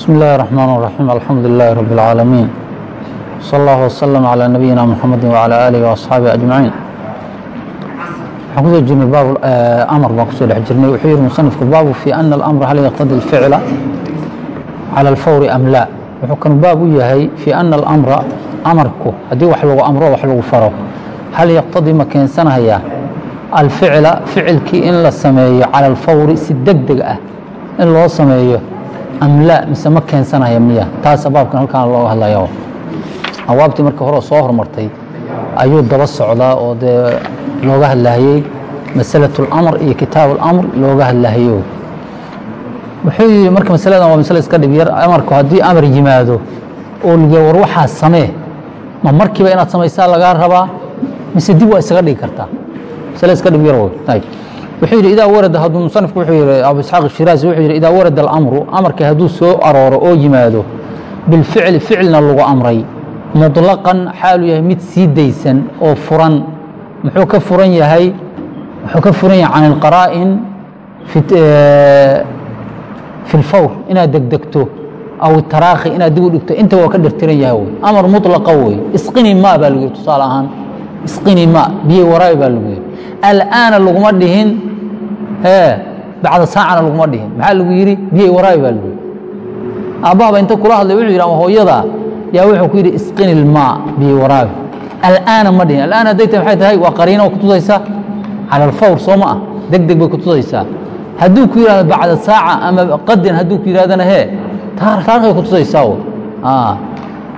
بسم الله الرحمن الرحيم الحمد لله رب العالمين صلى الله وسلم على نبينا محمد وعلى آله وأصحaaبه أجمعين waxaan kusoo jirnay baab amar baan kusoo dhex jirnay wuxuu yihi musanifku baabu fi ana alamra hal yaqtadi اlficla calى اlfawri am laa wuxuu kanu baab u yahay fi ana alamra amarku haddii wax lagu amro wax lagu faro hal yaqtadii ma keensanayaa alficla ficilkii in la sameeyo calى اlfawri si deg deg ah in loo sameeyo am laa mise ma keensanaya miya? Taasa baabkan halkaan looga hadlaya awaabtii markii horeo soo hormartay ayuu daba socdaa oo dee looga hadlahayey masalatulamr iyo kitaabu اlamr looga hadlahayo wuxuu yidhi marka masaladan waa masale iska dhib yar amarku haddii amar yimaado oo ligee war waxaa samee ma markiiba inaad samaysaa lagaa rabaa? Mise dib waa isaga dhigi kartaa? Masale iska dhib yar wuxuu yidhi idaa warada hadduu musanifku wuxuu yidhi abu isxaaq shiraazi wuxuu yidhi idaa warada almru amarka hadduu soo arooro oo yimaado bilficli ficilna lagu amray muطlaqan xaaluu yahay mid sii daysan oo furan muxuu ka furan yahay wuxuu ka furan yahay can ilqaraa'in fi lfawr inaad degdegto aw taraakhi inaad dib u dhigto inta waa ka dhertiran yahay wey amar muطlaqa wey isqini ma baa lagu yidhi tusaale ahaan isqini ma biyo waraabi baa lagu yidhi. Al'aana laguma dhihin bacda saacana laguma dhihin. Maxaa lagu yidhi? Biyo waraabi baa lagu yihi aabbahaba inta kula hadlay wuxuu yidhi ama hooyada yaa wuxuu ku yidhi isqini ilmaa biyo waraabi al'aana ma dhihin. Al'aan hadday maxay tahay? Waa qariino kutusaysa cala alfawr soo ma ah. Deg deg bay kutusaysaa hadduu ku yidhahdo bacda saaca ama qadin hadduu ku yidhahdana hee taarikhay kutusaysaa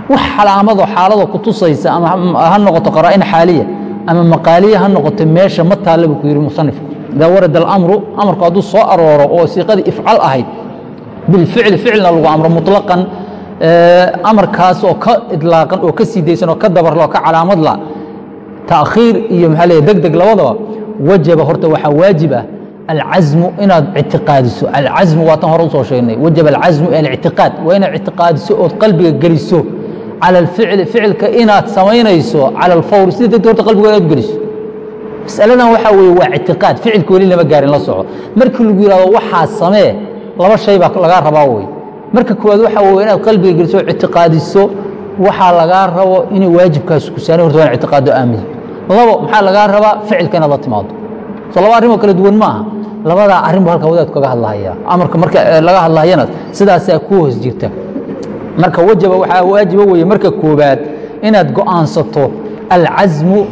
wax calaamado xaalado kutusaysa ama ha noqoto qaraa'in xaaliya ama maqaaliya ha noqoto meesha ma taalla buu ku yidhi musanifku idaa warada اlamru amarku hadduu soo arooro oo siiqadii ifcal ahayd bilficli ficlina lagu amro muطlaqan amarkaas oo ka idlaaqan oo ka sii daysan oo ka dabarla oo ka calaamadla taakhiir iyo maxaa leey deg deg labadaba wajaba horta waxaa waajib ah alcasmu inaad ictiqaadiso. Alcasmu waatan hore u soo sheegnay. Wajaba alcasmu alictiqaad waa inaad ictiqaadiso ood qalbiga geliso. Cala alficli ficilka inaad samaynayso cala alfawri sida degdeg horta qalbiga inaad geliso masaladan waxaa weye waa ictiqaad. Ficilka weli lama gaarin la soco. Markii lagu yihahdo waxaa samee laba shay baa lagaa rabaa wey marka koowaad waxaa wey inaad qalbiga geliso ictiqaadiso. Waxaa lagaa rabo inay waajibkaas ku saana horta waa in ictiqaado aamida labo maxaa lagaa rabaa? Ficilka inaad la timaado. So laba arrimoo kala duwan maaha. Labadaa arrin halka wadaadku kaga hadlahaya amarka marka laga hadlayana sidaasaa ku hoos jirta. Marka wajaba waxaa waajiba weye marka koobaad inaad go'aansato alcasmu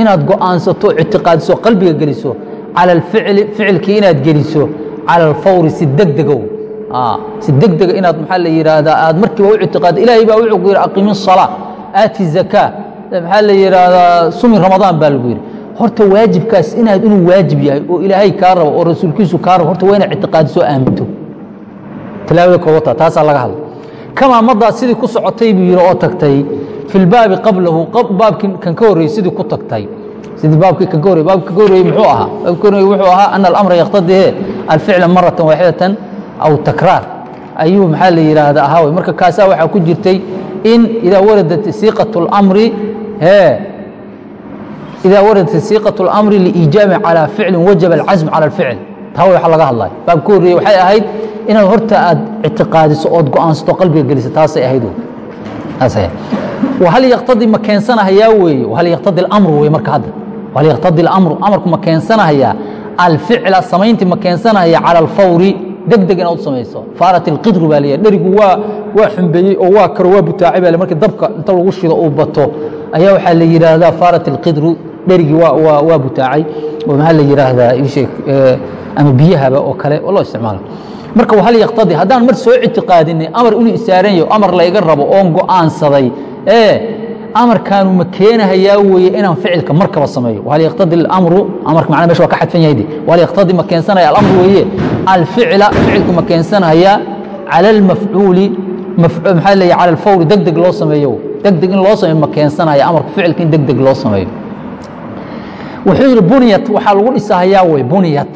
inaad go'aansato ictiqaadiso qalbiga geliso calى اlficli ficilkii inaad geliso calى اlfawri si degdegow si degdega inaad maxaa la yidhaahdaa aad markiiba u ictiqaado ilaahay baa wuxuu ku yidhi aqimi الصalaa aati zakaa maxaa la yidhaahdaa sumi ramadaan baa lagu yidhi horta waajibkaas inaad inuu waajib yahay oo ilaahay kaa rabo oo rasuulkiisu kaa rabo horta waa inaad ictiqaadiso aaminto tilaawada koobata taasaa laga hadla kamaa madaa sidii ku socotay buu yidhi oo tagtay fi lbaabi qablahu baabkii kan ka horreyey sidii ku tagtay sidii baabkii kan ka horrey baabki kan ka horreyey muxuu ahaa baabki ka horreyey wuxuu ahaa ana alamra yaqtadii he alficla maratan waaxidatan aw takraar ayuu maxaa la yidhaahda ahaa wey marka kaasaa waxaa ku jirtay in idaa waradat siiqaة اlamri he idaa waradat siiqaة اlamri liijaami calى ficli wajaba alcasm calى اlficl taa way waxa laga hadlaya baab ka horreyey waxay ahayd inaad horta aad ictiqaadiso ood go'aansato qalbiga geliso taasay ahayd hal yaqtadi ma keensanahayaa weeye hal yaqtadi اlamru wey marka hadda hal yaqtadi اlamru amarku ma keensanahayaa alficla samayntii ma keensanahaya calى اlfawri deg deg inaad u samayso faarat اlqidru baa leeyahay dherigu waa waa xumbeeyey oo waa karo waa butaacay baa markii dabka inta lagu shido uu bato ayaa waxaa la yidhaahdaa faarat اlqidru dherigii waa waa butaacay oo maxaa la yidhaahdaa ishee ama biyahaba oo kale oo loo isticmaalo marka hal yaqtadi haddaan mar soo ictiqaadinay amar inuu isaaran yaho amar layga rabo oon go'aansaday ee amarkaanu ma keenahayaa weeye inaan ficilka markaba sameeyo. Hal yaqtadi اlamru amarka macna meesha waa ka xadfan yahay hal yaqtadi ma keensanaya alamru weeye. Alficla ficilku ma keensanahayaa cala اlmafcuuli maxaa leeyahy cala alfawri deg deg loo sameeyo. Deg deg in loo sameeyo ma keensanaya amarka ficilka in deg deg loo sameeyo. Wuxuu yidhi buniyat waxaa lagu dhisahayaa wey buniyat.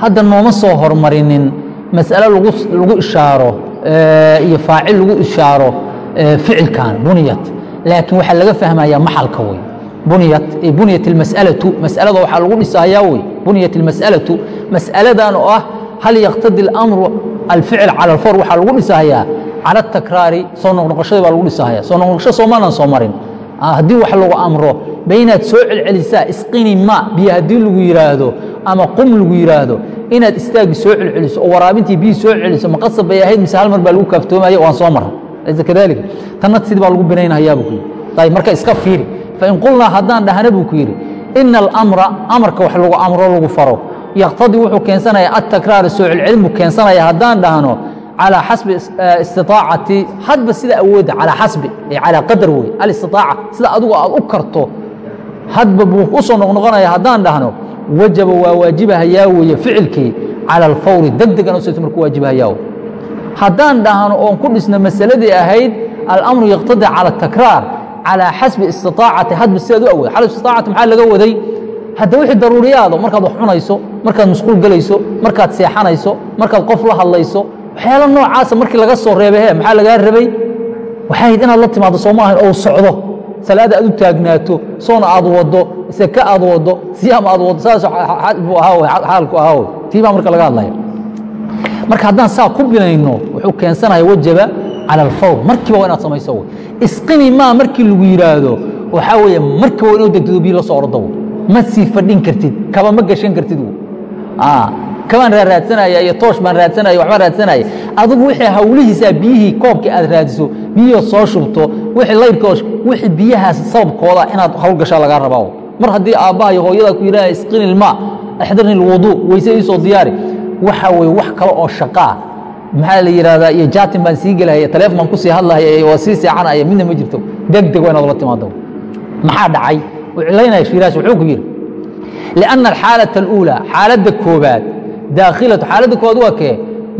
Hadda nooma soo hormarinin mas'ale lagu ishaaro iyo faacil lagu ishaaro ficilkan buniyat laakiin waxaa laga fahmayaa maxalka wey buniyat buniyat اlmas'alatu mas'alada waxaa lagu dhisahayaa wey buniyat اlmas'alatu mas'aladan oo ah hal yaqtadi اlamru alficl calى اlfawr waxaa lagu dhisahayaa cala takraari soo noqnoqoshadii baa lagu dhisahaya soo noqnoqosho soomaanan soo marin haddii wax lagu amro ba inaad soo celcelisaa isqini ma biyo haddii lagu yidhaahdo ama qum lagu yidhaahdo inaad istaagi soo celceliso oo waraabintii biyi soo celiso maqasab bay ahayd mise hal mar baa lagu kaaftoomaya waan soo mara alaysa kadalika tanna sidii baa lagu binaynahayaa buu ku yidhi ayb marka iska fiiri fain qulnaa haddaan dhahna buu ku yidhi ina alamra amarka wax lagu amro lagu faro yaqtadii wuxuu keensanaya atakraar soo celcelin buu keensanaya haddaan dhahno calىa xasbi istiaacati hadba sida awoodda calaa xasbi ee calaa qadar wey alistitaaca sida adigu aad u karto hadba buu u soo noqnoqonaya haddaan dhahno wajaba waa waajibahayaa weeye ficilkii calى alfawri deg degan u saytu marku waajibahayaa haddaan dhahno oon ku dhisno masaladii ahayd alamru yaktadi calى takraar calىa xasbi istiطaacati hadba sidaad u awood al istiطaacati maxaa laga waday hadda wixii daruuriyaado markaad wax cunayso markaad masquul gelayso markaad seexanayso markaad qof la hadlayso waxyaala noocaasa markii laga soo reebay he maxaa lagaa rabay waxay ahayd inaad la timaado sooma ahayn ou socdo salaada aad u taagnaato soona aad waddo seke aad waddo siyaam aad waddo saas buu ahaa xaalku ahaa wey tii baa marka laga hadlaya marka haddaan saa ku binayno wuxuu keensanaya wajaba cala alfawr markiiba waa inaad samayso. Wey isqini maa markii lagu yidhaahdo waxaa weeye markiiba waa inuu degdego biyo la soo ordo. Ma sii fadhin kartid kaba ma gashan kartid kabaan raaraadsanaya iyo toosh baan raadsanaya waxbaan raadsanaya. Adigu wixii hawlihiisaa biyihii koobkii aad raadiso biyihii soo shubto wixii layrkoo wixii biyahaas sababkooda inaad hawl gashaa lagaa rabaa. Mar haddii aabbaha iyo hooyada ku yidhaha isqini ilmaa axdirni lwuduu weyse ii soo diyaari waxa weeye wax kale oo shaqaa maxaa la yidhahdaa iyo jaatin baan sii gelahaya taleefon baan ku sii hadlahaya waa sii seexanaya midna ma jirto. Deg deg waa inaad ula timaado. Maxaa dhacay? Cilaynaya shiiraash wuxuu ku yidhi lianna alxaalata aluulaa xaaladda koobaad daakhilatu xaaladda koowaad waa kee?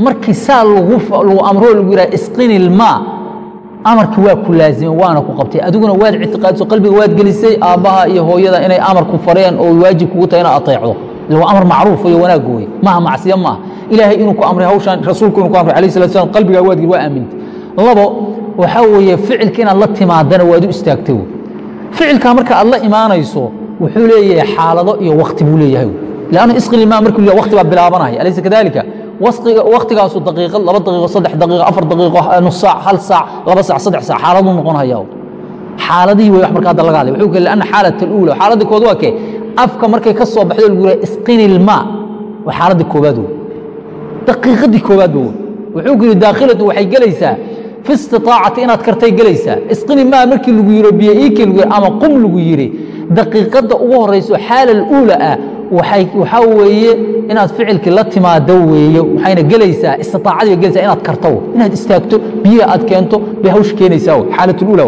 Markii saa lagu amroo lagu yidhaha isqini ilmaa amarkii waa ku laazimay waana ku qabtay. Adiguna waad ictiqaadiso qalbiga waad gelisay aabbaha iyo hooyada inay amarku fareen oo waajib kugu tahay inaad ateecdo waa amar macruuf iyo wanaag wey maaha macsiyo maaha. Ilaahay inuu ku amray hawshaan rasuulku inuu ku amray alayh salatu slam qalbigaa waad geli waa aamintay labo waxaa weeye ficilka inaad la timaadana waad u istaagtay wey ficilkaa marka aad la imaanayso wuxuu leeyahay xaalado iyo wakti buu leeyahay lanna isqil ilmaa markuu leeyahay wakti baa bilaabanaya. Alaysa kadalika waktigaasu daqiiqad laba daqiiqo saddex daqiiqo afar daqiiqo nus saac hal saac laba saac saddex saac. Xaaladuu noqonaya xaaladihii wey wax marka hadda laga hadlay. Wuxuu kale anna xaalat aluula xaaladda kood waa kee afka markay ka soo baxdo yidhaha isqini ilmaa waa xaaladda koobaad wey daqiiqadii koobaad ba wey wuxuu ku yidhi daakhilatu waxay gelaysaa. Fi istiطaacati inaad kartay gelaysaa. Isqini maa markii lagu yidho biyo iikii lagu yidhi ama qum lagu yidhi. Daqiiqadda ugu horayso xaala aluula ah waxaa weeye inaad ficilkii la timaado weeye waxayna gelaysaa istiaacadii bay gelaysaa inaad karto. Inaad istaagto biyaha aad keento bay hawsh keenaysaa. Xaalatulula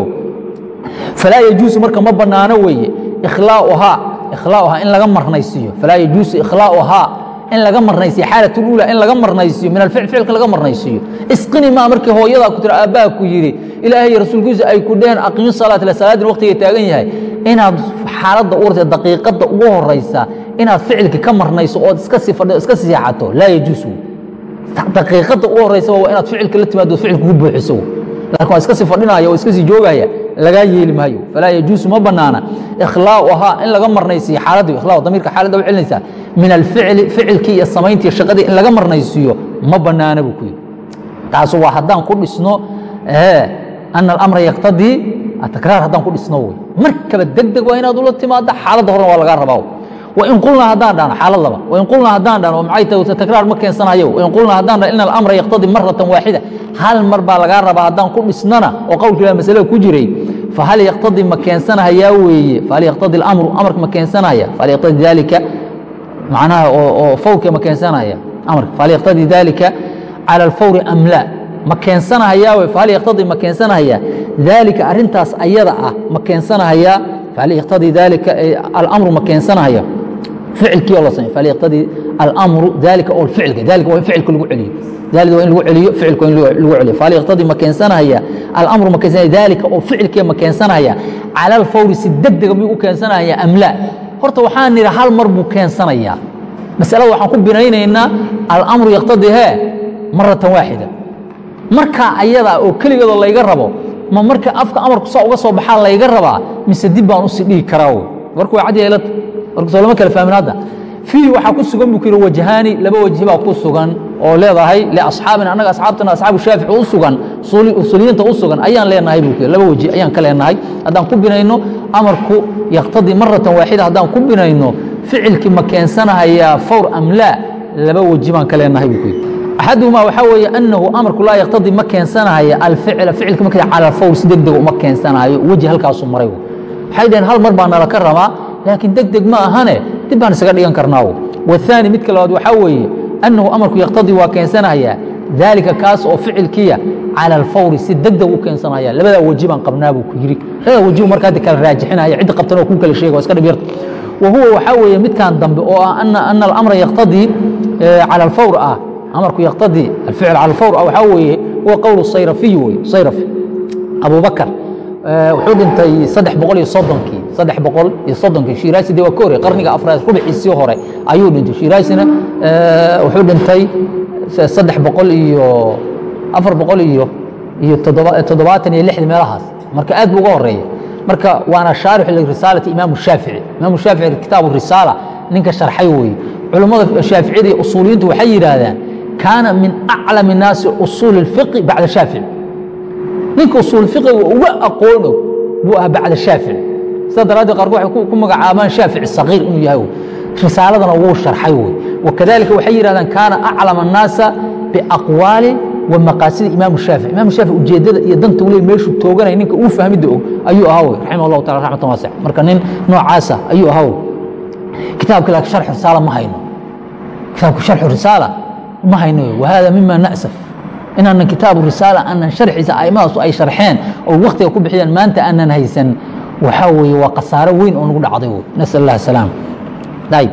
falaa yajuusu marka ma bannaano weeye. Ikhlaauhaa ikhlaauhaa in laga marnaysiiyo falaa yajuusu ikhlaauhaa in laga marnaysiyo xaalatulula in laga marnaysiiyo min alficl ficilka laga marnaysiiyo isqini maa markii hooyadaa ku tira aabbaha ku yidhi ilaahay rasuulkiisa ay ku dheheen aqiimi salaat ila salaadin waqtiga taagan yahay inaad xaaladda u hortay daqiiqadda ugu horaysa inaad ficilka ka marnayso ood iska sii fadhido iska sii seexato laa yajuus daqiiqadda ugu horaysaba waa inaad ficilka la timaado ficilka ku buuxiso laakin waa iska sii fadhinaya oo iska sii joogaya lagaa yeeli maayo. Falaa yajuusu ma banaana. Ikhlaauhaa in laga marnaysiiyo xaaladii ikhlaa damiirka xaaladda u celinaysaa min alficli ficilkii iyo samayntii shaqadii in laga marnaysiiyo ma banaana buu ku yidhi. Taasu waa haddaan ku dhisno ana alamra yaktadii atakraar haddaan ku dhisno wey. Markaba deg waa inaad ula timaada xaaladda horena waa lagaa rabaa wain qulnaa haddaan dhahno xaalad laba. Wain qulnaa haddaan dhahno maxay tahay takraar ma keensanayo wain qulnaa haddaan dhahno ina alamra yaqtadii maratan waaxida hal mar baa lagaa rabaa haddaan ku dhisnana oo qowlkii baa masalada ku jiray. Fahal yaqtadii ma keensanahayaa weeye? Fahal yaqtadii alamru amarka ma keensanaya fahal yaqtadii dalika macnaha oo fawrka ma keensanaya amarka fahal yaqtadii dalika cala alfawri am laa ma keensanahayaa wey fahal yaqtadii ma keensanahayaa? Dalika arrintaas ayada ah ma keensanahayaa? Fahal yaqtadii dalika alamru ma ficilkii oo la samey fahal yaqtadii alamru dalika oo ficilka dalika waa in ficilka lagu celiyo. Dalika waa in lagu celiyo ficilka waa in lagu celiyo. Fahal yaqtadii ma keensanahaya alamru ma keensanaya dalika oo ficilkii ma keensanahaya. Cala alfawri si degdega miyuu u keensanahaya am laa? Horta waxaan nidhi hal mar buu keensanayaa masalada waxaan ku binaynaynaa alamru yaqtadii hee maratan waaxida markaa ayadaa oo keligeedoo layga rabo ma marka afka amarku saa uga soo baxaa layga rabaa mise dib baan u sii dhigi karaa warku waa cad yeelata lama kala fahmin hadda. Fiihi waxaa ku sugan buu ku yidhi wajhaani laba wajhi baa ku sugan oo leedahay liasxaabina annaga asxaabtana asxaabu shaafici u sugan usuuliyiinta u sugan ayaan leenahay buu laba weji ayaan ka leenahay. Haddaan ku binayno amarku yaqtadii maratan waaxida haddaan ku binayno ficilkii ma keensanahayaa fawr am laa laba weji baan ka leenahay buu ku yidhi. Axaduhumaa waxaa weeye annahu amarku laa yaqtadii ma keensanahaya alficla ficilka marka cala alfawr si deg dega uma keensanahayo weji halkaasuu maray waxay dhaheen hal mar baa nala ka rabaa laakiin deg deg ma ahane dib baan isaga dhigan karnaawo waثaani midka labaad waxaa weeye annahu amarku yaqtadii waa keensanahayaa daalika kaas oo ficilkiya calى alfawri si deg deg u keensanaya labadaa weji baan qabnaa buu ku yidhi labadaa weji marka hadda kala raajixinaya cidda qabtan oo kuu kala sheega waa iska dhib yarta wa huwa waxaa weeye midkan dambe oo ah ana ana alamra yaqtadii calى alfawr ah amarku yaqtadii alficl calى alfawr ah waxaa weeye huwa qowl sayrafiyi wey sayrafi abubakar wuxuu dhintay saddex boqol iyo soddonkii saddex boqol iyo soddonkii. Shiraasi de waa ka horey qarniga afraad rubixiisii hore ayuu dhintay. Shiraasina wuxuu dhintay saddex boqol iyo afar boqol iyo iyo toddobaatan iyo lixdi meelahaas. Marka aad bu uga horreeya marka waana shaarix lirisaalati imaamu shaafici. Imaamu shaafici kitaabu risaala. Ninka sharxay weeye culummada shaaficiyada iyo usuuliyiintu waxay yidhaahdaan kaana min aclami naasi usuuli اlfiqi bacda shaafici. Ninka usuul uga aqoon og buu ahaa bacda shaafici sidaa daraaddeed qaarkood waxay ku magacaabaan shaafici sagiir inuu yahay risaaladana wuu sharxay wey wakadalika waxay yidhahdaan kaana aclama الnaasa biaqwaali wa maqaasidi imaamu shaafici. Imaamu shaafici ujeeddada iyo danta ule meeshuu tooganaya ninka uu fahmidda og ayuu ahaa wey raximah allahu taala raxmatan waasic marka nin noocaasa ayuu ahaa wey kitaabka laakiin sharxu risaala ma hayno. Kitaabka sharxu risaala ma hayno wahada mima na'saf. Inaanan kitaabu risaala aanan sharxiisa aimadaas ay sharxeen oo waktiga ku bixiyaan maanta aanan haysan waxaa weeye waa khasaaro weyn oo nagu dhacday nasal allah salaam ayb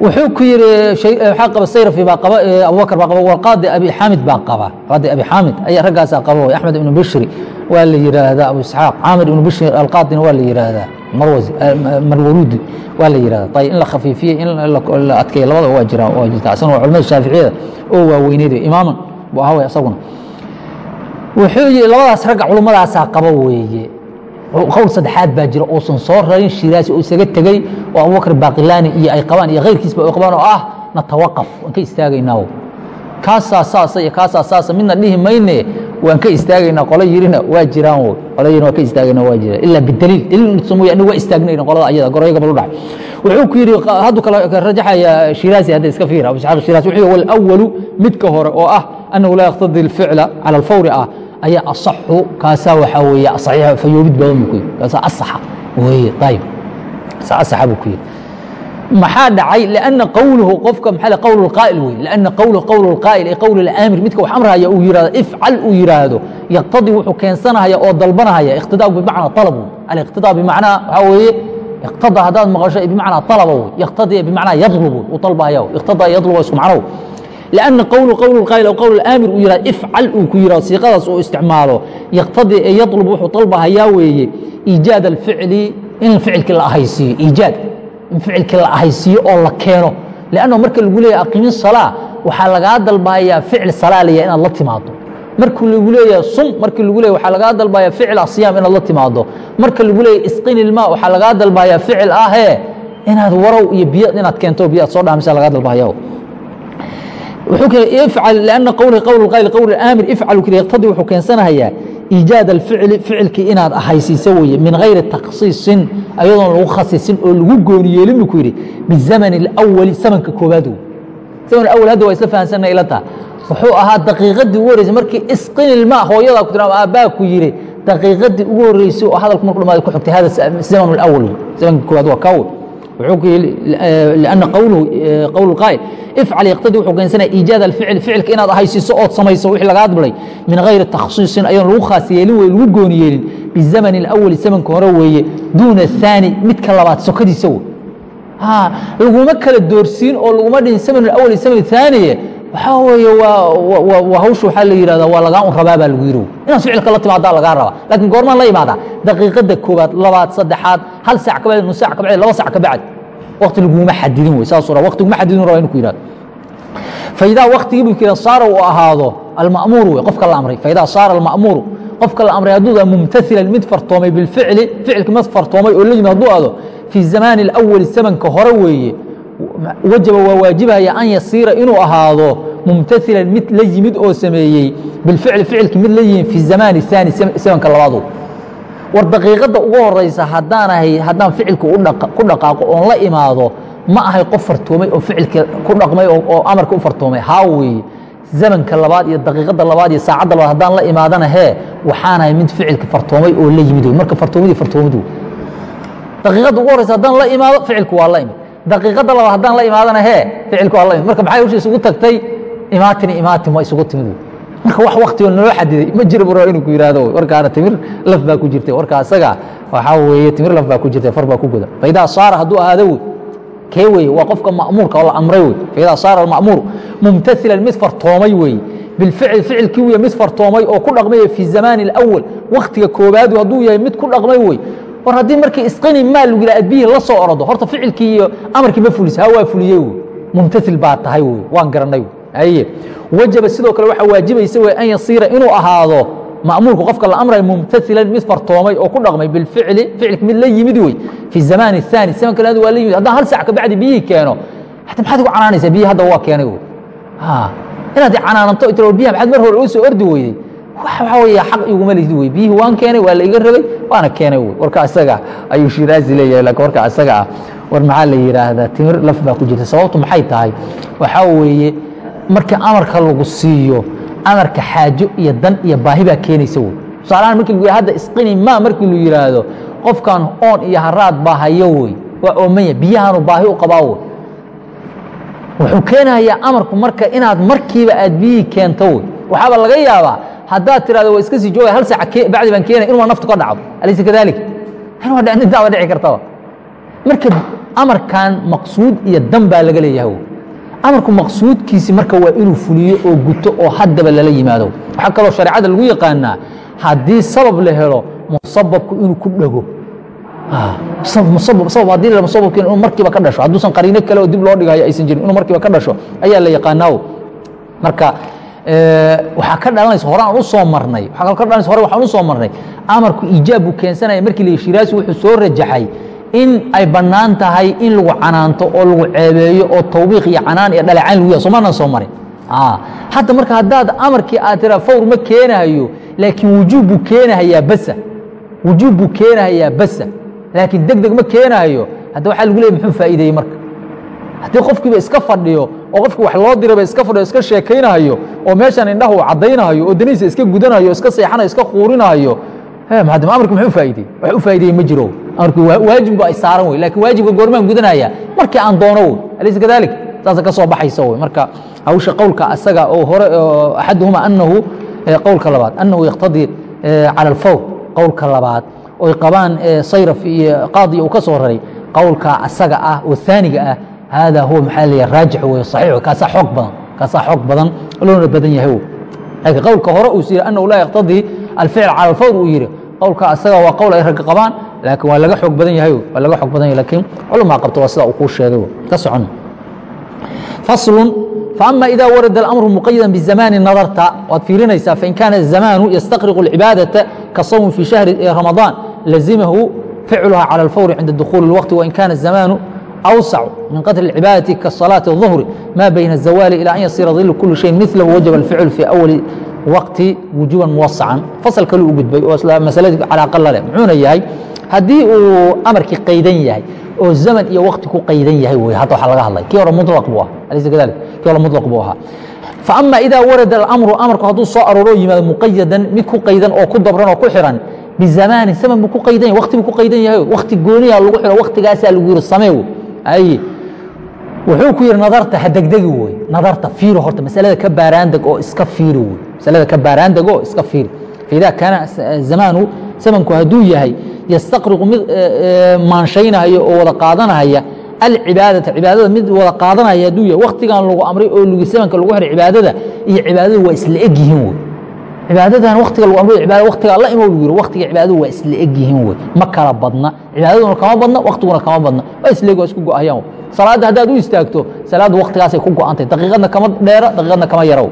wuxuu ku yidhi waxaa qaba sayrafi baa qaba abubakar baa qaba walqaadi abi xaamid baa qaba. Qaadi abi xaamid ayaa raggaasaa qaba wey axmed ibnu bishri waa la yidhaahdaa abu isxaaq. Caamir ibnu bishri alqaadina waa la yidhaahdaa marwasi marwaruudi waa la yidhahda ayb in la khafiifiyey in la adkeeya labadaba waa jira waa jirta asana waa culamada shaaficiyada oo waaweyneyd imaaman buu ahaa wey asaguna. Wuxuu yii labadaas ragga culumadaasaa qaba weeye qowl saddexaad baa jira uusan soo rarin shiraasi oo isaga tegey oo abubakr baqilani iyo ay qabaan iyo kayrkiisba ay qabaan oo ah natawaqaf waan ka istaagaynaa kaasaa saasa iyo kaasaa saasa midna dhihi mayne waan ka istaagaynaa qolo yirina waa jiraan w qolo yirina waa ka istaagaynaa waa jiraan. Ilaa bidaliil daliil samoy anigu waa istaagnayna qolada ayada goroyaga bal u dhacay wuxuu ku yidhi hadduu kala rajaxaya shiraasi hadda iska fiira abu isxaaq shiraasi. Wuxuu yihi walawalu midka hore oo ah annahu laa yaqtadi alficla cala alfawri ah ayaa asaxu kaasaa waxaa weeye asaxiixa fayoobid badan buu ku yidhi kaasaa asaxa weeye ayib kaasaa asaxa buu ku yidhi maxaa dhacay لأنa qowluhu qofka maa qowl اqاa'ل wey لأنa qowluhu qowl اqاa'ل ee qowl اlaamir midka wax amrahaya uu yihahdo ifcal uu yihaahdo yaqtadii wuxuu keensanahaya oo dalbanahaya اqtidaa bimacnaa طalb aliqtidaa bimacnaa waxaa weeye iqtada haddaad maqasho bimacnaa طalba wey yaqtadi bimacnaa yadlub uu dalbahaya iqtada yadlub isku macno لأنa qowlu qowl اqاa'ل o qowl اlaamir uu yihahdo ifcal uu ku yihahdo siiqadaas uu isticmaalo yaqtadii ee yadlub wuxuu dalbahayaa weeye iijaad اlficli in ficilkii la ahaysiiyo iijaad in ficilkii la ahaysiiyo oo la keeno lanno marka lagu leeyahy aqiimi salaa waxaa lagaa dalbayaa ficil salaalaya inaad la timaado markuu lagu leeyahay sum markii lagu leeyahy waxaa lagaa dalbaya ficil asiyaam inaad la timaado marka lagu leeyahy isqini ilmaa waxaa lagaa dalbayaa ficil ahee inaad warow iyo biyo inaad keento biyo aad soo dhaamisa lagaa dalbaya ifcal lanna qowli qowl qayl qowl aamir ifcal kale yaqtadi wuxuu keensanahayaa iijaad alficli ficilkii inaad ahaysiiso weeye min gayri takhsiisin ayadoon lagu khasisin oo lagu gooni yeelin buu ku yidhi bizamani اlawali zamanka koobaad wey zaman awal hadda waa isla fahamsanna ila taha wuxuu ahaa daqiiqadii ugu horreysay markii isqinilma hooyadaa ku tira ama aabbaa ku yidhi daqiiqadii ugu horreysay oo hadalku marku dhamaada ku xigtay hada zaman wey zamanka koobaad waa kaa wey لأن qwl qاaئل ifcal yqtadi wuxuu keensanaya iijaad الficl ficilka inaad ahaysiiso ood samayso wixii lagaa dulay min غayri takhصiiصin ayadoon lagu khaas yeelin wey lagu gooni yeelin biزamن الأwli zamanka hore weeye duuna الثaanي midka labaad sokadiisa wey laguma kala doorsiin oo laguma dhihin zamن الأwل zamن الثaaniye waxaa weeye waa hawsha waxaa la yihahda waa lagaa un rabaa baa lagu yiri inaad ficilka la timaadaa lagaa rabaa. Laakiin goormaan la imaadaa. Daqiiqada koobaad labaad saddexaad hal sac kabacdi nus sac kabacdi laba sac kabacdi wakti laguma xadidin wey saasuu raba wakti guma xadidin raba inu ku yihahdo faidaa waktigii buu yidhi saara uu ahaado alma'muur wey qofka la amray. Faidaa saara alma'muuru qofka la amray hadduu mumtailan mid fartoomay bilficli ficilki mid fartoomay oo la yimid hadduu ahdo fii zamaani اlأwali zamanka hore weeye wajaba waa waajibaya an yasiira inuu ahaado mumtailan mid la yimid oo sameeyey bilficli ficilki mid la yimin fi zamaan اثaani samanka labaado war daqiiqadda ugu horaysa haddaanahay haddaan ficilka ku dhaqaaqo oon la imaado ma ahay qof fartoomay oo ficilka ku dhaqmay oo amarka u fartoomay haa weeye zamanka labaad iyo daqiiqadda labaad iyo saacadda labaad haddaan la imaadana hee waxaanahay mid ficilka fartoomay oo la yimid. Marka fartoomadii fartoomidu daqiiqadda ugu horaysa haddaan la imaado ficilku waa la imid daqiiqadda labaad haddaan la imaadana hee ficilku waa la imid marka maxay hawsha isugu tagtay? Imaatin imaatin waa isugu timid. Marka wax waktioo naloo xadiday ma jira buro inuu ku yihahdo warkaana timir laf baa ku jirtay. Warka asaga waxaa weeye timir laf baa ku jirtay far baa ku goda faidaa saara hadduu ahaado wey kee weye waa qofka ma'muurka oo la amray wey faidaa saara alma'muur mumtailan mid fartoomay weeye. Bilficli ficilkii wiya mid fartoomay oo ku dhaqmay fi zamaani اlأwal waktiga koobaadu hadduu yahay mid ku dhaqmay wey war haddii markii isqani maa lugila adbiyhi la soo orado horta ficilkii iyo amarkii ma fulisa ha waa fuliyey w mumtasil baa tahay w waan garanay aye wajaba sidoo kale waxaa waajibaysa wey an yasiira inuu ahaado ma'muurku qofka la amray mumtailan mid fartoomay oo ku dhaqmay bificli ficilka mid la yimid wey fi zamaan اثaani zamanka labaad waa la yimid. Haddaan hal sac kabacdi biyihii keeno hata maxaad gu canaanaysaa? Biyihi hadda waa keenay w inaad canaananto it biyaha maxaad mar hore u soo ordi weyday? Waxaa weeye xaq iguma lihdi wey. Biyihii waan keenay waa la iga rabay waana keenay wey. Warka isaga ayuu shiraazi leeyahay laakiin warka isaga ah war maxaa la yidhaahdaa timir laf baa ku jirta. Sababtu maxay tahay? Waxaa weeye marka amarka lagu siiyo amarka xaajo iyo dan iyo baahi baa keenaysa wey. Tusaalahaan marki lagu hadda isqini ma markii lu yidhaahdo qofkan oon iyo haraad baa hayo wey. Waa oomanya biyahaanu baahi u qabaa wey. Wuxuu keenayaa amarku marka inaad markiiba aad biyihii keento wey. Waxaaba laga yaabaa haddaad tirahdo waa iska sii jooga hal sac bacdi baan keenay inuma naftu ka dhacdo alaysa kadalik? Intaaba dhici kartaba marka amarkan maqsuud iyo dan baa laga leeyahay amarku maqsuudkiisi marka waa inuu fuliyo oo guto oo haddaba lala yimaado. Waxaa kaloo shareecada lagu yaqaanaa haddii sabab la helo musababku inuu ku dhego sabab haddii la musababkiina inuu markiiba ka dhasho hadduusan qariino kale oo dib loo dhigayo aysan jirin inuu markiiba ka dhasho ayaa la yaqaanaa marka waxaa ka dhalanaysa hore aan u soo marnay. Waxaa kaloo ka dhalanaysa hore waxaan u soo marnay. Amarku iijaab buu keensanaya markii la shiraasi wuxuu soo rajaxay in ay bannaan tahay in lagu canaanto oo lagu ceebeeyo oo tawbiiq iyo canaan iyo dhalecayn lagu yaha soomaanan soo marin hadda marka haddaad amarkii aad tiraa fawr ma keenahayo laakiin wujuub buu keenahayaa basa. Wujuub buu keenahayaa basa. Laakiin deg deg ma keenahayo hadda waxaa lagu leeyay muxuu faa'iideeyey marka haddii qofkiiba iska fadhiyo oo qofkii wax loo diraba iska fadhiyo iska sheekaynahayo oo meeshan indhaha uu caddaynahayo oo danihiisa iska gudanayo iska seexanayo iska quurinayo maadam amarki muxuu faa'iidey wax u faa'ideeye ma jiro. Amarki waajibba ay saaran wey laakiin waajibka goormaan gudanaya markii aan doono wey alaysa kadalik? Saasa ka soo baxaysa wey marka hawsha qowlka asaga oo hore axaduhuma anahu qowlka labaad anahu yaqtadii cala alfawr qowlka labaad oy qabaan sayraf iyo qaadi uu ka soo raray qowlka asaga ah oo haaniga ah hada huwa maxaa la raajix wey saxiix kaasaa xoog badan kaasaa xoog badan loona badan yahay laakiin qowlka hore uu yiri anahu laa yaqtadii alficl cala alfawr uu yihi qowlka asaga waa qowl ay ragga qabaan laakiin waa laga xoog badan yahay waa laga xoog badan yahay lakiin culamaa qabta waa sida uu kuu sheegay ka socon faslun faama ida warada اlamru muqayada bizamani nadarta waad fiirinaysaa fain kaana الzamanu yastaqriqu اlcibaadaةa kasawm fi shahri ramadaan lazimahu ficluha calى اlfawri cinda dukhuli اlwaqti wain kana الzamanu أwسع min qadr الcibaadaةi kaصalaaةi الظهri ma bayna الزawali ilى an yasira ظil kuli شhayin miثlah wajaba الficl fi أwli waqti wujuba muwasacan fasal kale u gudbay oo isla masaladii calaaqala leh muxuuna yahay haddii uu amarkii qaydan yahay oo zaman iyo wakti ku qaydan yahay wey hadda waxaa laga hadlay kii hore muطlaq buu ahaa alaysa kadalik kii hore muطlaq buu ahaa faama ida warada اlamru amarku hadduu soo arooro yimaado muqayadan mid ku qaydan oo ku dabran oo ku xiran bizamani zaman buu ku qaydan yahay wakti buu ku qaydan yahay wakti gooniya lagu xiro waktigaasaa lagu yiri samee wey ay wuxuu ku yihi nadarta ha degdegi wey nadarta fiiro horta masalada ka baaraandeg oo iska fiiri wey masalada ka baaraandeg oo iska fiiri. Faida kaana zamaanu zamanku hadduu yahay yastaqriqu mid maanshaynaya oo wada qaadanaya alcibaadata cibaadada mid wada qaadanaya hadduu yahay waktigan lagu amray oo lugi zamanka lagu xiray cibaadada iyo cibaadada waa isla eg yihiin wey cibaadadan waktiga lagu amray cibaada waktiga la imo yiri waktiga cibaadadu waa isla eg yihiin wey ma kala badna cibaadaduna kama badna waktiguna kama badna waa isla eg waa isku go'ayaan salaadda haddaad u istaagto salaaddu waktigaasay ku go-antay daqiiqadna kama dheera daqiiqadna kama yarow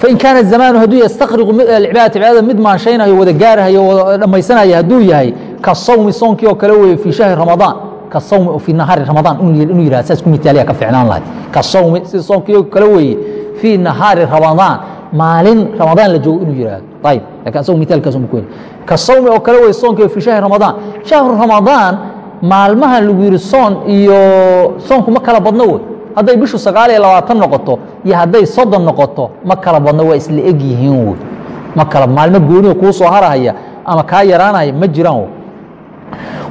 fain kaana zamaanu hadduu yastaqriqu cibaadata cibaadada mid maanshaynaayo wada gaarahayo wada dhammaysanaya hadduu yahay ka sawmi soonkii oo kale weeye fii shahri ramadaan ka sawmi oo fii nahaari ramadaan inuu yihah saas ku mitaaliya ka ficnaan lahay ka sawmi sida soomkii kale weeye fii nahaari ramadaan maalin ramadaan la joogo inuu yihahdo ayib laakiin asagu mitaalkaas ma kuwen ka sawmi oo kale weye soonkiiba fii shahri ramadaan shahru ramadaan maalmaha lagu yihi soon iyo soonku ma kala badno wey hadday bishu sagaal iyo labaatan noqoto iyo hadday soddon noqoto ma kala badno waa isla eg yihiin wey ma kala maalmo gooniga kuu soo harahaya ama kaa yaraanaya ma jiraan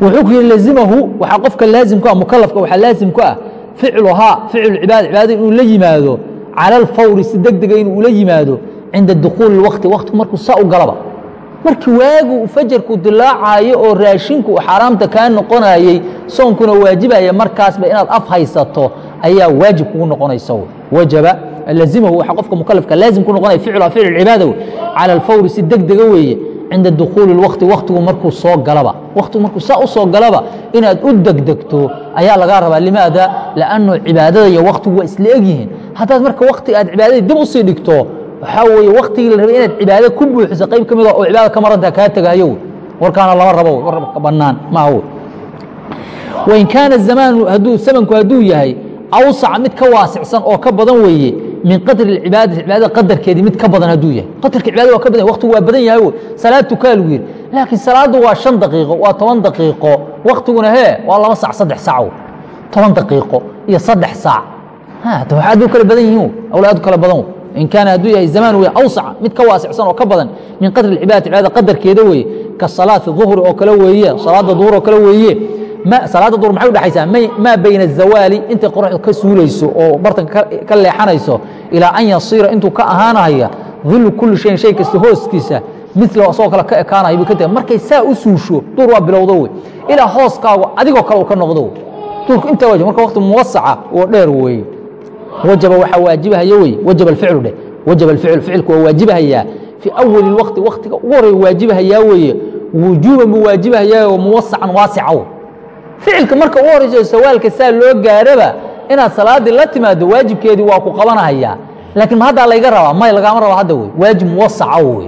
wey wuxuu ku yihi lazimahu waxaa qofka laazim ku ah mukalafka waxaa laazim ku ah ficluhaa ficlu cibaada cibaadada inuu la yimaado cala alfawri si deg dega inuu ula yimaado cinda dukhuuli اwakti waktigu markuu saa u galaba markii waagu fajarku dilaacayo oo raashinku uu kaa noqonayey soonkuna waajibaya markaasba inaad af haysato ayaa waajib kugu noqonaysa wajaba lazimahu waxa qofka mukalafka laazim ku noqonaya ficluhaa ficl cibaada wey cala alfawri si deg dega weeye cinda dukhuuli اwakti waktigu markuu soo galaba waktigu markuu saa u galaba inaad u degdegto ayaa lagaa rabaa limaada lannu cibaadada iyo waktigu waa isla egyihiin haddaad marka wakti aad cibaadadii dib u sii dhigto waxaa weeye waktigii la rabay inaad cibaado ku buuxiso qayb ka mida oo cibaada ka marantaa kaa tegahayo wey warkaana lama rabo war bannaan maaha wey wain kaana zamaanu hadduu zamanku hadduu yahay awsaca mid ka waasicsan oo ka badan weeye min qadri اcibaadati cibaadada qadarkeedii mid ka badan hadduu yahay. Qadarka cibaadada waa ka badan waktigu waa badan yahay wey salaad tukaa lagu yidhi laakiin salaaddu waa shan daqiiqo waa toban daqiiqo. Waktiguna hee waa laba sac saddex sac toban daqiiqo iyo saddex saac waxaadu kala badan yihiin awlaadu kala badan. In kaana hadduu yahay zamaan wey awsaca mid ka waasicsan oo ka badan min qadri cibaadati cibaadada qadarkeeda weeye. Ka salaati duhri oo kale weeye salaada duhur oo kale weeye. Salaada duhur maxay udhexaysaa maa bayna zawaali intay qoraxdu ka suulayso oo bartanka ka leexanayso ilaa an yasiira intuu ka ahaanaya dilu kuli shayin shay kasta hooskiisa mila isagoo kale ka ekaanayo buu ka taga markay saa u suusho duur waa bilowdo wey ilaa hooskaagu adigoo kale uu ka noqdo duurku intaa waaj marka waqti muwasaca oo dheer weeye wajaba waxaa waajibahaya wey wajaba alficlu dheh. Wajaba alficlu ficilku waa waajibahayaa fii awali اlwaqti waktiga ugu horey waajibahayaa weeye wujuuban buu waajibahayaa oo muwasacan waasica wey ficilka marka u horeyso sawaalka saa loo gaaraba inaad salaadii la timaado waajibkeedii waa ku qabanahaya. Laakiin ma haddaa layga rabaa may lagaama raba hadda wey waajib muwasaca wey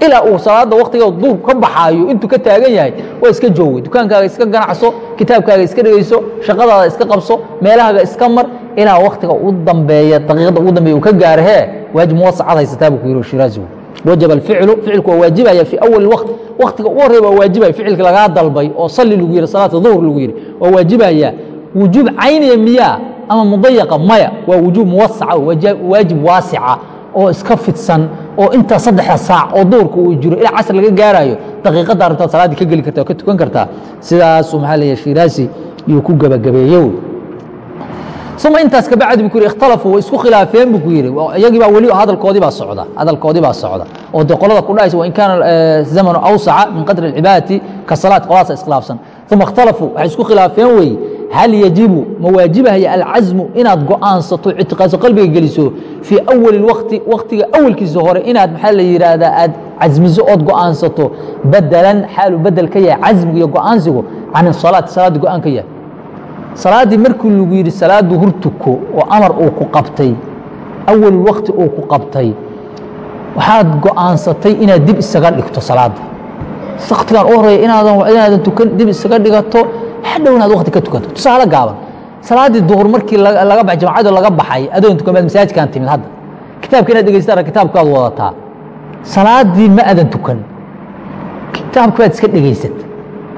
ilaa uu salaada waktiga duur ka baxaayo intuu ka taagan yahay waa iska joogay dukaankaaga iska ganacso kitaabkaaga iska dhegeyso shaqadaada iska qabso meelahaaga iska mar ilaa waktiga u dambeeya daqiiqada ugu dambeeya uu ka gaaro hee waajib muwasacaad haysataa buu ku yidhi shiraazi wajab alficlu ficilku waa waajibaya fii awali waqti waktiga ugu horrey waa waajibaya ficilka lagaa dalbay oo salli lagu yidhi salaata duhr lagu yidhi waa waajibaya wujuub cayniya miyaa ama mudayaqa maya waa wujuub muwasaca waajib waasica oo iska fidsan oo intaa saddexda saac oo duurka uu jiro ilaa casr laga gaarayo daqiiqadda arrintaad salaaddii ka geli karta oo ka tukan kartaa sidaasuu maxaa leeyahay shiraasi yuu ku gebagabeeye uma intaas kabacdi bu yidhi ikhtalafuu way isku khilaafeen bu ku yidhi iyagiibaa weli hadalkoodiibaa socda hadalkoodibaa socda oo de qolada ku dhahaysa wain kaana zamanu awsaca min qadri اlcibaadati ka salaad qoladaasa iskhilaafsan uma ikhtalafuu waxay isku khilaafeen weeye hal yajibu ma waajibahaya alcasmu inaad go'aansato ictiqaadso qalbiga geliso fii awali اwakti waktiga awalkiisa hore inaad maxaa la yidhaahdaa aad casmiso ood go'aansato badalan xaalu bedel ka yahay casmigu iyo go'aansigu can salaati salaadda go'aan ka yahay salaaddii markii lagu yidhi salaaddu hur tuko oo amar uu ku qabtay awal wakti uu ku qabtay waxaad go'aansatay inaad dib isaga dhigto salaadda waktigan u horreeya inaadan tukan dib isaga dhigato hadhow inaad wakti ka tukanto tusaale gaaban salaaddii duhur markii laga baxay jamacado laga baxay adoon tukan baad masaajidkan timid hadda. Kitaabka inaad dhegeystaan kitaabkaad wadataa. Salaaddii ma adan tukan. Kitaabka baad iska dhegeysat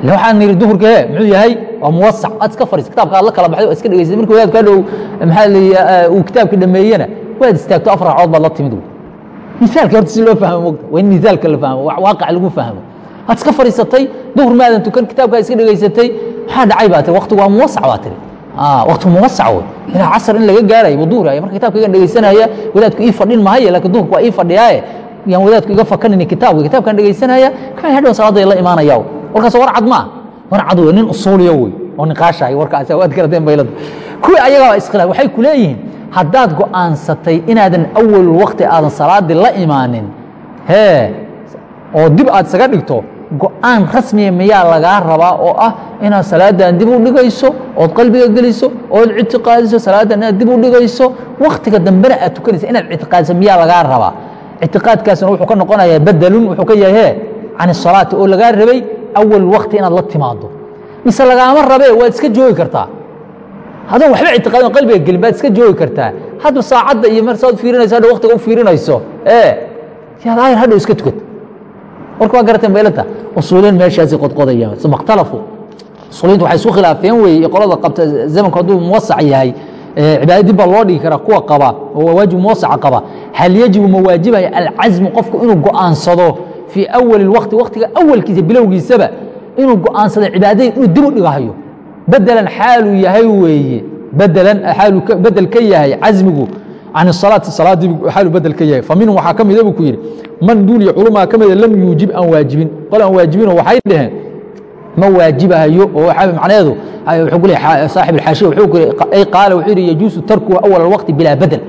waxaan nidhi duhurka he muxuu yahay? Waa muwasac aad iska fariis kitaabka aad la kala baxday waa iska dhegeysatay markii wadaadku hadhow maxaa la uu kitaabka dhameeyena waad istaagto afar ragcood baad la timid. Misaalka horta si loo fahmo mogta waa in misaalka la fahmo waaqac lagu fahmo. Aad iska fadhiisatay duhur maadan tukan kitaabkaa iska dhegeysatay maxaa dhacay baa tiri? Waktigu waa muwasac baa tiri. Wakti muwasac wey ilaa casar in laga gaarayo waa duhur marka kitaabka iga dhegeysanaya wadaadku ii fadhin maayo laakiin duhurku waa ii fadhiyaaye. Yaan wadaadku iga fakanini kitaabka kitaabkaan dhegeysanaya kabacdi hadhow salaaday la imaanaya warkaas war cad maa war cad wey nin usuuliya wey. Oo niqaashahay warkaas waad garateen baylada kuwii ayagaa iskhilaaf waxay ku leeyihiin haddaad go'aansatay inaadan awal wakti aadan salaadii la imaanin hee oo dib aad isaga dhigto go'aan rasmiya miyaa lagaa rabaa oo ah inaad salaadan dib u dhigayso ood qalbiga geliso ood ictiqaadiso salaadan inaad dib u dhigayso waktiga dambena aad tukanaysa inaad ictiqaadiso miyaa lagaa rabaa. Ictiqaadkaasna wuxuu ka noqonayaa bedelun wuxuu ka yahay he can الsalaati oo lagaa rabay awal wakti inaad la timaado mise lagaama rabe waad iska joogi kartaa. Haddaan waxba ictiqaadin qalbiga gelin baad iska joogi kartaa. Hadba saacadda iyo mar saad fiirinayso hadha waqtiga u fiirinayso ee yaad aayar hadhow iska tukad. Warka waa garateen baylanta usuuliin meeshaasay qodqodayaan. Suma اkhtalafuu usuuliinta waxay isu khilaafeen weeye qolada qabta zamanku hadduu muwasac yahay cibaada dib baa loo dhigi karaa kuwa qaba oo waajib muwasaca qaba. Hal yajibu ma waajibaya alcasmu qofku inuu go'aansado fii awali waqti waqtiga awalkiisa bilowgiisaba inuu go'aansaday cibaadayn inuu dib u dhigahayo bedelan xaaluu yahay weeye bedelan aaluu bedel ka yahay camigu can salaati salaadii xaaluu bedel ka yahay faminhum waxaa ka mida buu ku yidhi man duuliya culumaa ka mida lam yuujib aan waajibin qol aan waajibinoo waxay dhaheen ma waajibahayo oo macnaheedu saaxib alxaashiya ay qaala wuxuu yidhi yajuusu tarkuhu awal alwaqti bilaa bedel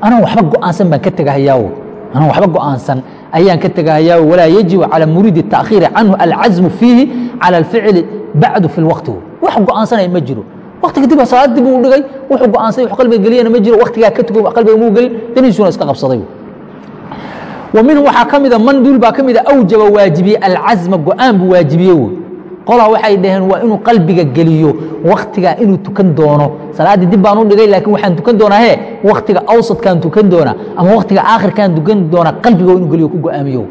anaan waxba go'aansan baan ka tegahayaawo anaan waxba go'aansan ayaan ka tegahayaawo walaa yajibu calى muriidi التaأkhiiri canhu alcazmu fiihi calى اlficli bacdu fi اlwaqti wax go'aansanaya ma jiro waktiga dib salaad dib uu dhigay wuxuu go'aansaday wax qalbiga geliyana ma jiro waktigaa ka tugo qalbiga muu gelin daniisuna iska qabsaday wa minhum waxaa ka mida man duul baa ka mida awjaba waajibiyey alcazma go'aan buu waajibiye wey qolaa waxay dhaheen waa inuu qalbiga geliyo waktigaa inuu tukan doono. Salaaddii dib baan u dhigay laakiin waxaan tukan doonaa he waktiga awsadkaan tukan doonaa ama waktiga aakhirkaan tukan doonaa qalbiga inuu geliyo ku go'aamiyo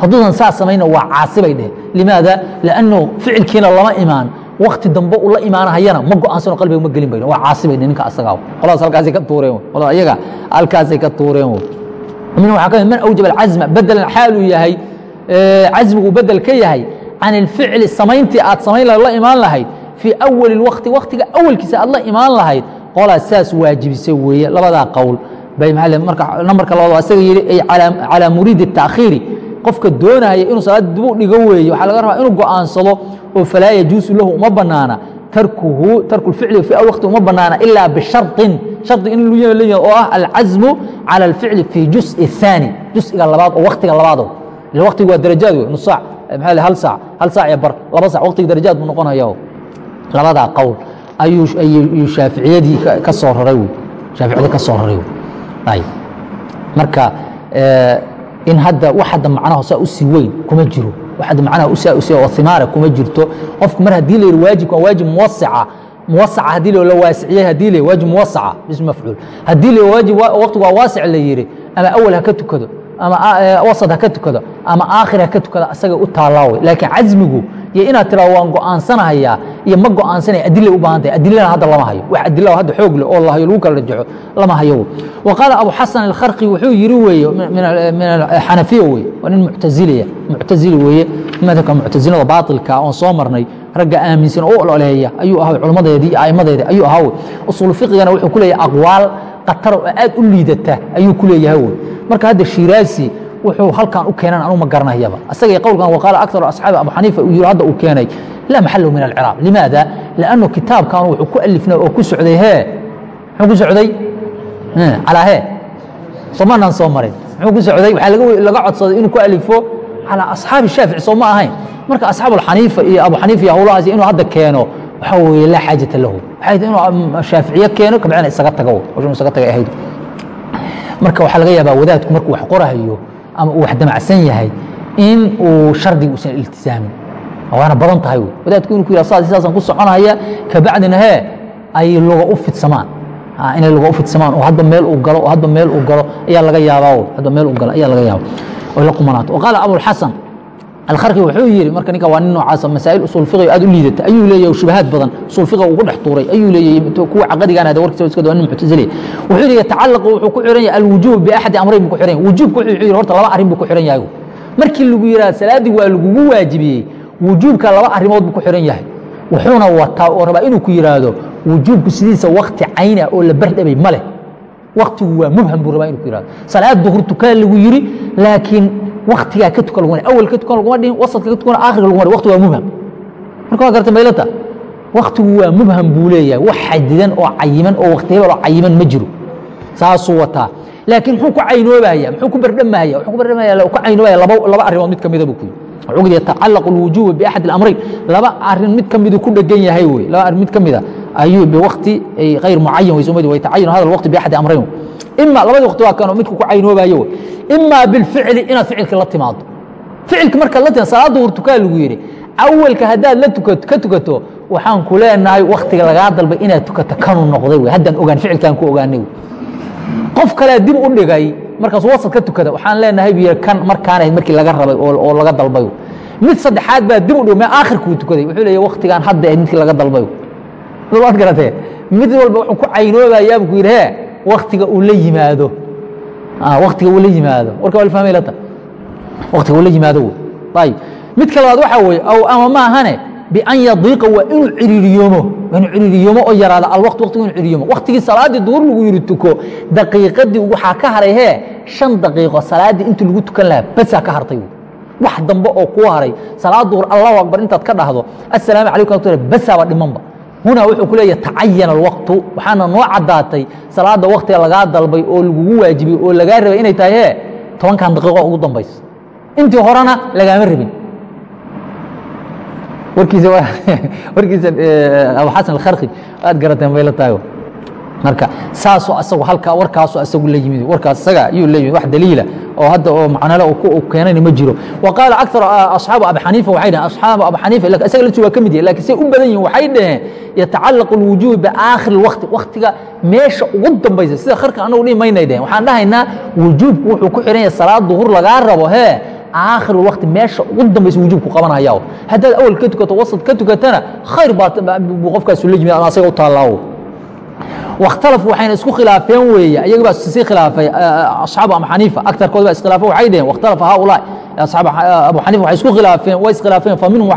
hadduusan saas samayna waa caasi bay dheheen limaada? Liannu ficilkiina lama imaan. Wakti dambe uu la imaanahayana ma go'aansano qalbiga ma gelin bay waa caasi bay ninka asagaa qoladaas halkaasay ka tuureen. Qolada ayaga halkaasay ka tuureen. Min waxaa ka mid man awjaba alcazma bedelan xaaluu yahay. Cazmigu bedel ka yahay can ilficli samayntii aad samayn lahayd la imaan lahayd fii awali اlwaqti waktiga awalkiisa aad la imaan lahayd qolaa saas waajibisay weeye labadaa qowl bay maa marka nambarka labaad waa isaga yidhi ay calaa muriidi الtaakhiiri qofka doonaya inuu salaada dib u dhigo weeye waxaa laga rabaa inuu go'aansado oo falaa yajuusu lahu uma banaana tarkuhu tarku اlficli fi waqti uma banaana ilaa bisharطin shardi in lu leeyahay oo ah alcazmu calى اlficli fi jusءi الثaani jus'iga labaad oo waktiga labaado ila waktigu waa darajaad wey nus saac maxaa hal saac hal saac iyo bar laba sac waktiga darajaad buu noqonaya labadaa qowl ayuu shaaficiyadii ka soo raray wey shaaficiyadii ka soo raray ayb marka in hadda wax hadda macnaha saa u weyn kuma jiro wax hadda macnaha usaa u sii kuma jirto qofku mar haddii la yidhi waajibka waa waajib muwasaca muwasaca haddii la waasiciyey haddii la waajib muwasaca bism mafcuul. Haddii la waajib waqtigu waa waasic la yidhi ama awal ha ka tukado ama wasad ha ka tukado ama aakhir ha ka tukado asaga u taallaa wey laakiin casmigu iyo inaad tirado waan go'aansanahayaa iyo ma go'aansanaya adilay u baahan tahay. Adilana hadda lama hayo. Wax adila hadda xoog leh oo la hayo lagu kala rajaxo lama hayo wa qaala abu xasan alkharqi wuxuu yidhi weeye min xanafiya weye waa nin muctaziliya muctazili weeye. Madhabka muctazilada baatilka oon soo marnay ragga aaminsan oo ololeeya ayuu ahaa culummadeedii iyo a'immadeedii ayuu ahaa usuul fiqigana wuxuu ku leeyahay aqwaal qatar oo aad u liidata ayuu ku leeyahay wey marka hadda shiiraasi wuxuu halkan u keenan anu ma garanayaba asagay qowlkan waqaala aktar asxaabi abu xaniifa uu yiri hadda uu keenay laa maxalahu min alciraaq limaada? Lannu kitaabkan wuxuu ku alifnay oo ku socday hee? Muxuu ku socday? Calaa hee? Somanaan soo marin. Muxuu ku socday? Waxaa laga codsaday inuu ku alifo calaa asxaabi shaafici soo ma ahayn. Marka asxaab alxaniifa iyo abu xaniifa iyo howlahaas inuu hadda keeno waxaa weeye laa xaajata lahu waxay tahay inuu shaaficiye keeno kabacdina isaga tago isaga tagay ahayd. Marka waxaa laga yaabaa wadaadku markuu wax qorahayo ama uu wax damacsan yahay in uu shardiga usan iltisaamin. Waana badan tahay wey. Wadaadku inuu ku yihah saas saasaan ku soconaya kabacdina hee ay luga u fidsamaan. Inay luga u fidsamaan oo hadba meel uu galo oo hadba meel uu galo ayaa laga yaabaa hadba meel uu galo ayaa laga yaaba oy la qumanaato waqaala abulxasan alkharki wuxuu yidhi marka ninka waa nin noocaasa masaa'il usul fiqiga aad u liidata ayuu leeyahay shubahaad badan usul fiqiga ugu dhex tuuray ayuu leeyahay kuwa caqadigan hada warkiisa iska nin muctazili wuxuu yidhi yatacallaqu wuxuu ku xiran yahay alwujuub biaxadi amrayn buu ku xiran yahay. Wujuubka wuxuu yidhi horta laba arrin buu ku xiran yahay. Markii lagu yidhaha salaaddii waa lagugu waajibiyey wujuubka laba arrimood buu ku xiran yahay. Wuxuuna wataa oo rabaa inuu ku yidhaahdo wujuubku sidiisa wakti cayn ah oo la bardhabay ma leh. Waktigu waa mubham buu rabaa inuu ku yihahdo salaad duhur tukaa lagu yidhi laakiin waktigaa ka tukan laguma awal ka tukan laguma dhihin wasadka ka tukan aakhirka laguma dhihin wakti waa mubham. Marka waa garta maylata waktigu waa mubham buu leeyahay wax xadidan oo cayiman oo wakti hebel oo cayiman ma jiro. Saasuu wataa. Laakiin muxuu ku caynoobaya muxuu ku bardhamahaya wuxuu ku bardhamahaya ku caynoobaya laba laba arrimood mid ka mida buu ku yidhi. Wuxuu yidhi yatacallaqu alwujuubu biaxad alamrayn. Laba arrin mid ka midu ku dhegan yahay wey. Laba arrin mid ka mida ayuu biwakti غayr mucayan way soomadi way tacayun hada alwaqti biaxadi amrayn ima labadii waqti waa kan midku ku caynoobayo. Ima bilficli inaad ficilka la timaado. Ficilka markaad la timaado salaada duhur tukaa lagu yidhi awalka haddaad la ka tukato waxaan ku leenahay waktiga lagaa dalbay inaad tukato kanuu noqday wey. Haddaan ogaan ficilkaan ku ogaanay qof kalea dib u dhigay markaasuu wasad ka tukada waxaan leenahay bu kan markaan ahayd markii laga rabay oo laga dalbay mid saddexaad baa dib u dhig mee aakhirkuu tukaday wuxuu leeya waktigaan hadda ahayd midkii laga dalbay waad garatee mid walba wuxuu ku caynoobayaa bu ku yidhi he waktiga uu la yimaado. Waktiga uu la yimaado. Warka waa fahmay lata waktiga uu la yimaado wey ayib midka labaad waxaa weeye aw ama maahane bian yadiiqa waa inuu ciriiriyoomo waa inuu ciriiriyoomo oo yaraado alwaqt waqtigu inuu ciriiriyoomo waqtigii salaaddii duhur lagu yidhi tuko daqiiqadii waxaa ka haray hee shan daqiiqo salaaddii intii lagu tukan lahaa basaa ka hartay wax dambe oo kuu haray salaad duhur allahu akbar intaad ka dhahdo assalaamu calaykum basaaba dhimanba hunaa wuxuu ku tacayana alwaqtu. Waxaana noo caddaatay salaadda waktiga lagaa dalbay oo lagugu waajibiyey oo lagaa rabay inay tahay tobankan daqiiqo ugu dambaysa. Intii horena lagaama rabin. Warkiisa warkiisa abu xasan alkharki aad garateen bay la tahay marka saasoo asagu halkaa warkaasoo asagu la yimid warkaas isaga ayuu la yimid wax daliila oo hadda oo macnale keenayna ma jiro. Wa qaala akar asxaabu abi xaniifa waxay dhaheen asxaabu abi xaniifa isaga laftiisa waa ka mid yahay laakiin say u badan yihiin waxay dhaheen yatacallaqu alwujuubi biaakhir alwaqti waktiga meesha ugu dambaysa sida kharka anagu dhihi maynay dhaheen. Waxaan dhahaynaa wujuubku wuxuu ku xihan yahay salaad duhur lagaa rabo hee aakhir waqti meesha ugu dambaysa wujuubku qabanaya haddaad awal ka tukato wasad ka tukatana khayr baa qofkaasu la yimid asaga u taallaawo wakhtalafuu waxayna isku khilaafeen weeye iyaga baa sii khilaafay asxaabu abu xaniifa agtarkooda baa iskhilaafa waxay dheheen wakhtalafa haulaa asxaab abu xaniifa waxay isku khilaafeen way iskhilaafeen fa minhum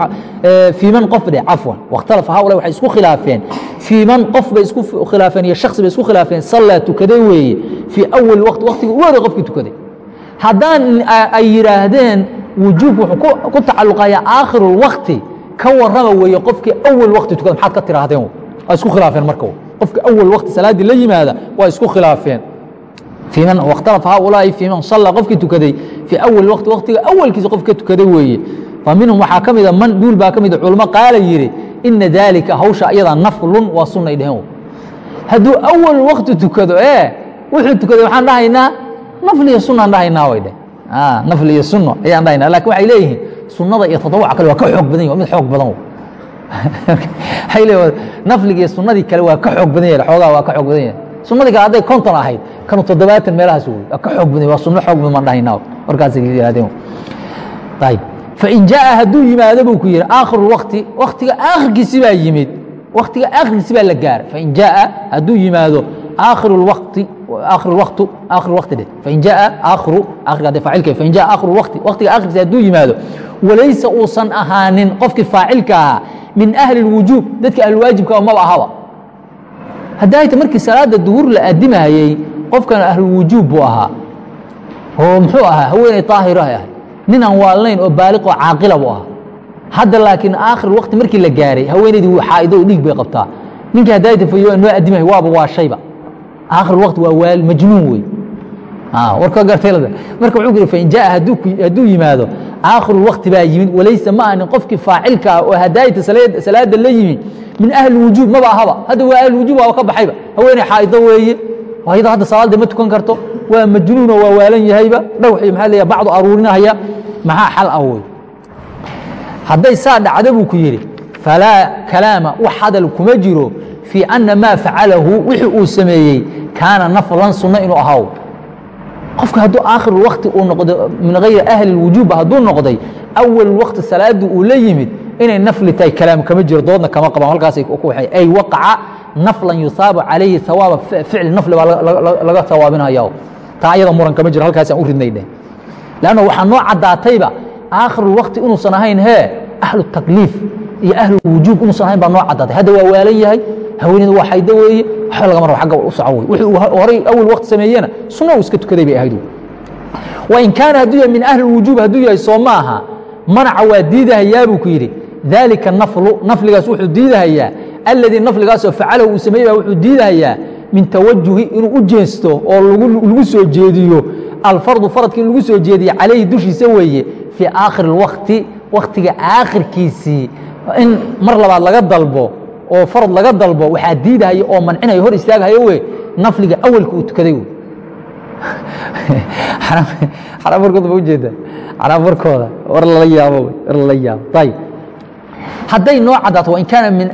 fii man qof dheh cafwan wakhtalafa haulaa waxay isku khilaafeen fii man qof bay isku khilaafeen iyo shaksi bay isku khilaafeen sallaa tukaday weeye fii awali waqti waqtigii ugu horey qofkii tukaday haddaan ay yidhaahdeen wujuubku wuxuu ku tacalluqayaa aakhiru lwakti ka warrama weeye qofkii awal waqti tukada maxaad ka tiraahdeen waa isku khilaafeen marka qofka awal waqti salaaddii la yimaada waa isku khilaafeen. Wakhtalafa haulaa'i fii man salla qofkii tukaday. Fii awal waqti waqtiga awalkiisa qof ka tukaday weeye. Fa minhum waxaa ka mida man duul baa ka mida culamo qaala yidhi ina daalika hawsha ayadaa naflun waa sunnay dheheen hadduu awal waqti tukado ee wuxuu tukaday waxaan dhahaynaa nafli iyo sunaan dhahaynaa way dheh. Nafli iyo sunno ayaan dhahaynaa laakiin waxay leeyihiin sunnada iyo tadawuca kale waa ka xoog badan yahi waa mid xoog badan waxay leeyihin nafliga iyo sunnadii kale waa ka xoog badan yahay xoogaa waa ka xoog badan yahay sunnadii kale hadday konton ahayd kanu toddobaatan meelahaas wey waa ka xoog badan yahay waa sunno xoog badan baan dhahaynaa warkaasay yidhahdeen ayib fain jaaءa hadduu yimaado buu ku yihi aakhiru waqti waktiga aakhirkiisi baa yimid waktiga aakhirkiisi baa la gaara fain jaaءa hadduu yimaado آخر الوقت آخر الوقت آخر الوقت ده فإن جاء آخر آخر قاعد فاعلك فإن جاء آخر الوقت وقت آخر سيدو يمادو وليس أوصن أهان قفك فاعلك من أهل الوجوب ذاتك أهل الواجب كما ما هوا هداية مركز صلاة الظهور لأدمها هي قفك أهل الوجوب وأها هو محوها هو طاهرة يا نين والين وبالغ وعاقلة وأها هذا لكن آخر الوقت مركز لقاري هو يدي حائدة وديك بيقبتها ninka hadaayta fayo noo adimay waaba waa shayba aakhir waqti waa waal majnuun wey warka gartaylada marka wuxuu yiri fain jaa hadduu hadduu yimaado aakhiru waqti baa yimid walaysa ma ahanin qofkii faacilka ah oo hadaayta salaada la yimid min ahli wujuub maba ahaba hadda waa ahli wujuub waa ka baxayba haweeney xaa'ido weeye ayada hadda salaada ma tukan karto waa majnuun oo waa waalan yahayba dhowxii maxaa leeyahay bacdu aruurinahaya maxaa xal ah wey hadday saa dhacda buu ku yidhi falaa kalaama wax hadal kuma jiro fii anna maa facalahu wixii uu sameeyey kaana naflan sunno inuu ahaw qofka hadduu aakhir wakti uu noqdo min hayri ahli wujuuba hadduu noqday awal wakti salaadii uu la yimid inay nafli tahay kalaam kama jiro doodna kama qabaan halkaasay ku waxay ay waqaca naflan yusaabu calayhi hawaaba ficli nafli baa laga hawaabinaya taa ayada muran kama jiro halkaasaan u ridnay dheh waxaa noo caddaatayba aakhiru wakti inuusan ahayn hee ahlu takliif iyo ahlu wujuub inuusan ahayn baa noo caddaatay. Hadda waa waalan yahay haweeneedu waa xaydo weeye waxba lagama rabo agga u wey wuxuu horay awal waqti sameeyena sunna uu iska tukaday bay ahayd. Wain kaana hadduu yahay min ahli wujuub hadduu yahay soo maaha manaca waa diidahayaa buu ku yidhi. Dalika naflu nafligaas wuxuu diidahayaa. Alladii nafligaasoo facalahu uu sameeyey baa wuxuu diidahayaa min tawajuhi inuu u jeesto oo lagu soo jeediyo. Alfardu faradki in lagu soo jeediye calayhi dushiisa weeye fii aakhir اlwakti waktiga aakhirkiisii. In mar labaad laga dalbo oo farad laga dalbo waxaa diidahaya oo mancinaya hor istaaghayo we nafliga awalka uu tukaday xaraam warkooda ma ujeeda xaraam warkooda war lala yaabo war lala yaabo. Ayib hadday noo cadaato wain kaana min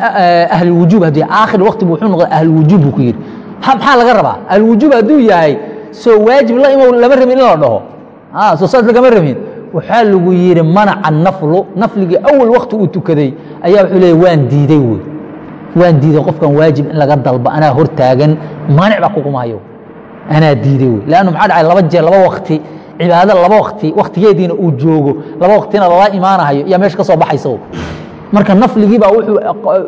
ahli wujuub haddii aakhir waqti wuxuu noqday ahluwujuub buu ku yidhi. Maxaa laga rabaa? Ahluwujuub hadduu yahay soo waajib la imo lama rabin in la dhaho. Soo saas lagama rabin waxaa lagu yidhi manaca naflu nafligii awal wakti uu tukaday ayaa wuxuu leeya waan diiday wey waan diiday qofkan waajib in laga dalbo anaa hor maanic baa kugumahayo anaa diiday wey. Leannu maxaa dhacay laba jeer laba wakti cibaado laba wakti waktigeediina uu joogo laba waktina lala imaanahayo iyo meesha ka baxaysa marka nafligiibaa wuxuu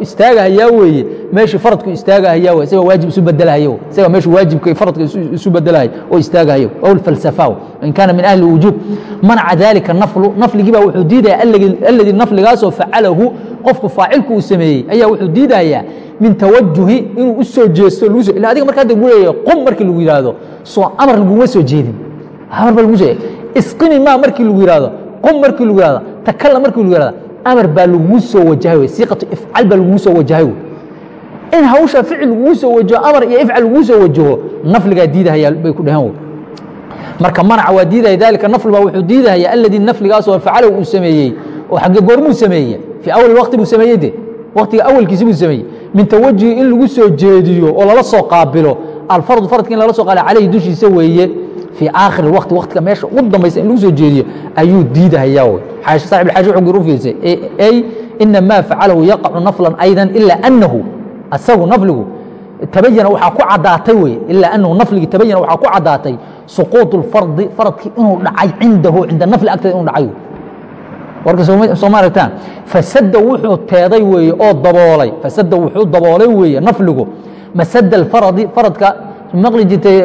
istaagahayaa weeye meeshii faradku istaagahayaa wey isaga waajib isu bedelahayo isaga meeshu waajibka faradka isu bedelahayo oo istaagahayo. Aw falsafa in kaana min ahli wujuub manaca dalika naflu nafligiibaa wuxuu diidaya alladii nafligaasoo facalahu qofku faacilku uu sameeyey ayaa wuxuu diidayaa min tawajuhi inuu u jeesto lagu so ila adiga marka hadda gu qum markii lagu yidhaahdo soo amar laguma soo jeedin amar lagu soo isqini maa markii lagu yidhaahdo qum markii lagu yidhahdo takalla markii lagu yidhahdo amar baa lagugu soo wajahay wey siiqatu ifcal baa lagugu soo wajahay wey in hawsha ficil lagugu soo wajaho amar iyo ifcal lagugu soo wajaho nafligaa diidahayaa bay ku dhaheen wey marka manaca waa diidaya dalika nafl baa wuxuu diidahaya alladii nafligaasoo facalahu uu sameeyey oo xagge goormuu sameeye fii awal waqti buu sameeyey de waqtiga awalkiisi buu sameeyey. Min tawajuhi in lagu soo jeediyo oo lala soo qaabilo alfardu faradka in lala soo qaala calayhi dushiisa weeye fii aakhir waqti waqtiga meesha ugu dambaysa in lagu soo jeediyo ayuu diidahayaa wey xaashi saaxib alxaashi wuxuu gir u fiirsay ay ina maa facalahu yaqacu naflan aydan ilaa annahu asagu nafligu tabayana waxaa ku caddaatay wey ilaa annahu nafligii tabayana waxaa ku caddaatay suquuط اlfardi faradkii inuu dhacay cindahu cinda nafli agteeda inuu dhacay warka sooma aragtaan fasada wuxuu teeday weeye oo daboolay fasada wuxuu daboolay weeye nafligu masada اfaradi faradka maqli jirtay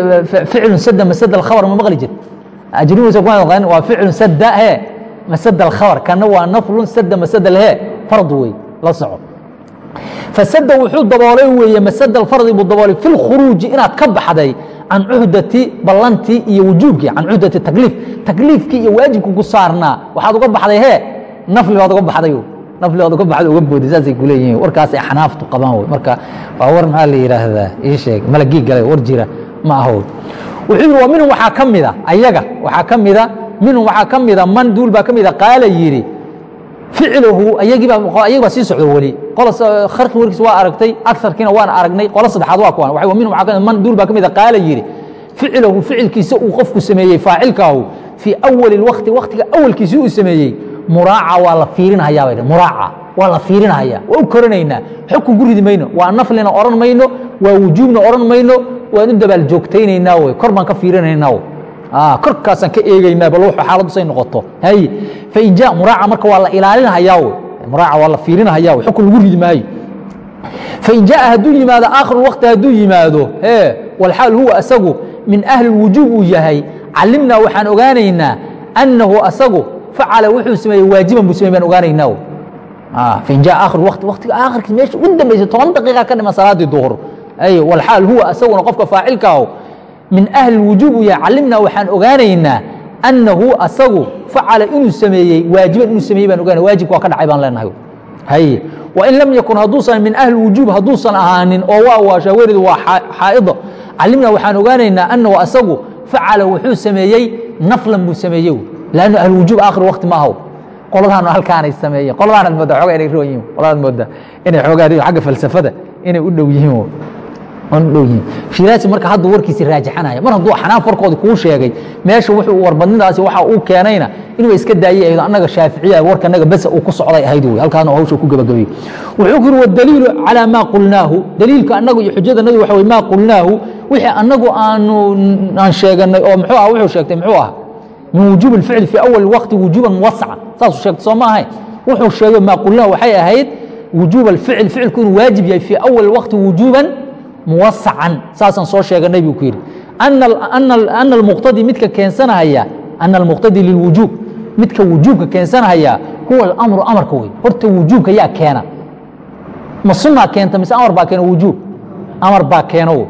ficlu sada masada اkhabr ma maqli jirta ajrimaysa kuma aqaan waa ficlu sada he masada اkhabr kana waa naflu sada masada he fard wey la soco fasada wuxuu daboolay weeye masada اfardi buu daboolay fi اlkhuruuji inaad ka baxday can cuhdati ballantii iyo wujuubkii can cuhdati takliif takliifkii iyo waajibka ku saarnaa waxaad uga baxday he nafli baad uga baxday nafli baad uga baxday uga booday saasay ku leeyihiin. Xanaaftu qabaan wey. Marka waa war maxaa la yidhaahdaa ii sheeg. Malagii galay war jira. Ma aho wuxuu yidhi waa minhum waxaa ka mida ayaga waxaa ka mida minhum waxaa ka mida man duul baa ka mida. Qaala yidhi ficluhu ayagiiba ayagi baa sii socdo weli. Qola kharki warkiis waa aragtay agarkiina waan aragnay qola saddexaad waa kuwan wa minhum man duul baa ka mida qaala yidhi ficlahu ficilkiisa uu qofku sameeyey faacilkaahu fii awali اlwakti waktiga awalkiisi uu sameeyey muraaca waa la fiirinhayaa bay muraaca waa la fiirinhayaa waa u koranaynaa xukun ku ridi mayno waa naflina odhan mayno waa wujuubna odhan mayno waan u dabaal joogtaynaynaa wey kor baan ka fiirinaynaa korkaasaan ka eegaynaa bal wuxuu xaaladdu say noqoto. Hay fain jaa muraaca marka waa la ilaalinhayaa muraaca waa la fiirinhayaa xukun lagu ridi maayo fain jaa hadduu yimaado aakhiru waqti hadduu yimaado e walxaal huwa asagu min ahli wujuub uu yahay. Calimnaa waxaan ogaanaynaa annahu asagu facala wuxuu sameeyey waajiban buu samey baan ogaanaynaa fain jaa aakhiru waqti waqtiga aakhirkiis meesha u dambaysay toban daqiiqa ka dhiman salaaddii duhur. Ay walxaal huwa asaguna qofka faacilkaahu min ahli wujuub uu yahay calimnaa waxaan ogaanaynaa annahu asagu facala inuu sameeyey waajiban inuu sameeyey baan ogaanay waajibka waa ka dhacay baan leenahay. Haye wain lam yakun hadduusan min ahli wujuub hadduusan ahaanin oo waa waasha haweeneedu waa xaa'ido. Calimnaa waxaan ogaanaynaa annahu asagu facala wuxuu sameeyey naflan buu sameeyey. Lannu ahluwujuub aakhir wakti ma ahaw qoladaanu halkaanay sameeyeen. Qoladaanad mooda xoogaa inay roon qoladaad mooda inay xoogaa xagga falsafada inay u dhow yihiin muxuu ah ah wuxuu sheegay maa qulnaahu. Waxay ahayd wujuub اficl ficilku inuu waajib yahay fii awal waqti wujuuban muwasacan saasaan soo sheeganay buu ku yidhi ana almuqtadi midka keensanahaya ana almuqtadi lilwujuub. Midka wujuubka keensanahaya huwa alamru amarka wey horta wujuubka yaa keena. Ma sunaa keenta mise amar baa keena wujuub. Amar baa keeno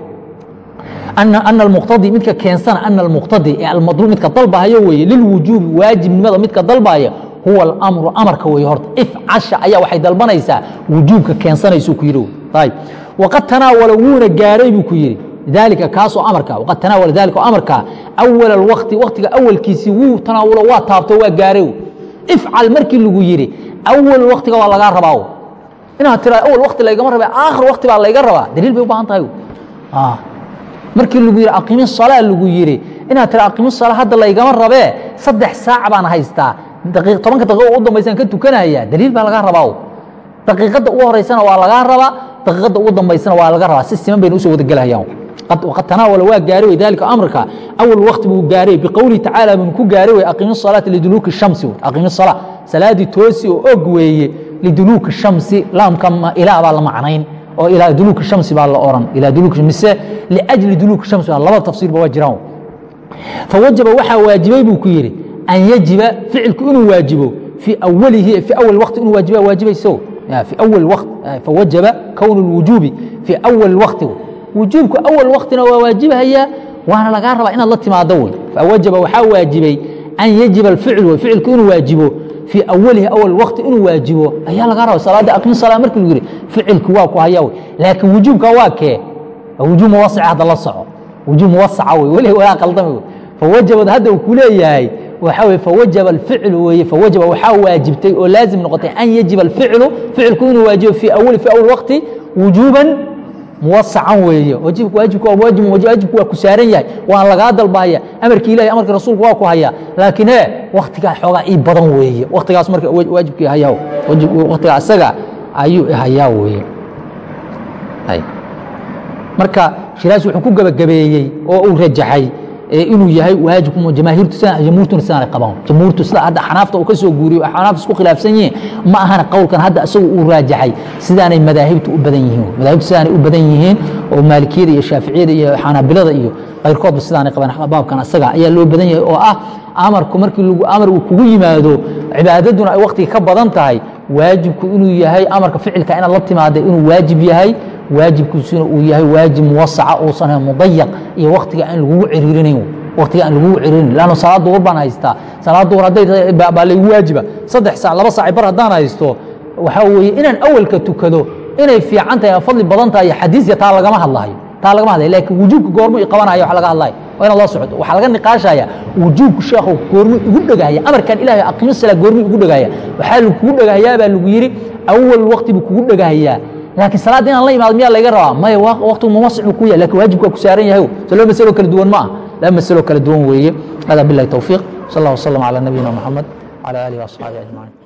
ana almuqtadi midka keensana ana almuqtadi ee almadluub midka dalbahayo weeye lilwujuubi waajibnimada midka dalbaya huwa alamru amarka weeye horta. Ifcasha ayaa waxay dalbanaysaa wujuubka keensanaysuu ku yidhi ayb waqad tanaawala wuuna gaaray buu ku yidhi dalika kaasoo amarka waqad tanaawala dalika oo amarka awal alwaqti waqtiga awalkiisii wuu tanaawulo waa taabto waa gaaray ifcal markii lagu yidhi awal waktiga waa lagaa rabaa inaad tira awal wakti laygama raba aakhir wakti baa layga rabaa daliil bay u baahan tahay markii lagu yidhi aqimi salaa lagu yidhi inaad tira aqimi salaa hadda laygama rabee saddex saac baan haystaa tobanka daqiiqo u dambaysaan ka tukanaya daliil baa lagaa rabaa daqiiqadda ugu horeysana waa lagaa rabaa daqiiqadda ugu dambaysana waa laga rabaa si siman bayna u soo wada gelahayaan waqad tanaawala waa gaaray wey dalika amarka awal wakti buu gaaray biqowlihi tacaala buu ku gaaray wey aqimi salaata liduluuki shamsi. Aqimi salaa salaadii toosi oo og weeye liduluuki shamsi laamka ilaa baa la macnayn oo ilaa duluuki shamsi baa la oran. Ilaa duluuki mise liajli duluuki shamsi laba tafsiirba waa jiraan fawajaba waxaa waajibay buu ku yidhi an yajiba ficilku inuu waajibo fii awalihi fii awal waqti inuu waajiba waajibayso في أول وقت فوجب كون الوجوب في أول وقت وجوبك أول وقتنا وواجبها وانا لغا ربا ان الله تمادو فوجب وحا واجبي أن يجب الفعل وفعل كون واجبه في أوله أول وقت إنه واجبه أيها لغا ربا صلاة أقيم الصلاة مركي يقول فعل كواك وهياوي لكن وجوبك واك وجوب موسع هذا الله صعو وجوب موسع ولا ولا قلدمي فوجب هذا وكليه waxa weye fawajaba alficlu weeye fawajaba waxaa waajibtay oo laazim noqotay an yajiba alficlu ficilku inuu waajibo fii awali fi awal waqti wujuuban muwasacan weeye. Waajibku waa waajib waajibku waa ku saaran yahay waan lagaa dalbahaya amarkii ilahi amarkii rasuulku waa ku hayaa laakiin e xoogaa ii badan weeye. Waktigaas marka waajibkii hayaa waktigaa isaga ayuu hayaa weeye. Marka shiraas wuxuu ku gebagabeeyey oo uu rajaxay inuu yahay waajib jamhuurtuna sidaan ay qabaan. Jamhuurtu sida hadda xanaafta uu ka soo guuriyo xanaaf isku khilaafsan yihiin ma ahana qowlkan hadda isagu uu raajaxay sidaanay madaahibtu u badan yihiin madaahibtu sidaanay u badan yihiin oo maalikiyada iyo shaaficiyada iyo xanaabilada iyo qayrkoodba sidaanay qabaan. Baabkan asaga ayaa loo badan yahay oo ah amarku markii lagu amar uu kugu yimaado cibaadaduna ay waqtiga ka badan tahay waajibku inuu yahay amarka ficilka inaad la timaada inuu waajib yahay waajibkiisuna uu yahay waajib muwasaca uusan ahayn mudayaq iyo waktiga aan lagugu ciriirinayn waktiga aan lagugu ciriirinayn lanno salaad duhur baan haystaa. Salaad duhur hadday baa laygu waajiba. Saddex saac laba saac bar haddaan haysto waxaa weeye inaan awalka tukado inay fiican tahay fadli badan tahay xadiisya taa lagama hadlahayo taa lagama hadlayo laakiin wujuubka goormu i qabanaya wax laga hadlayo waa inaad la socdo. Waxaa laga niqaashaya wujuubku sheekhu goormu igu dhegahaya amarkan ilahay aqimi salaa goormu igu dhegahaya waxaa lagugu dhegahayaa baa lagu yidhi awal waqti buu kugu dhegahayaa laakiin salaadda inaan la imaado miyaa laga rabaa maya waqtigu mumasic buu ku yahay lakin waajibku waa ku saaran yahay so laba masalo kala duwan ma ah laba masalo kala duwan weeye hada billahi towfiiq sal allah wasalam calى nabiyina moxamed wعalى alihi وaصxaabihi ajmaciin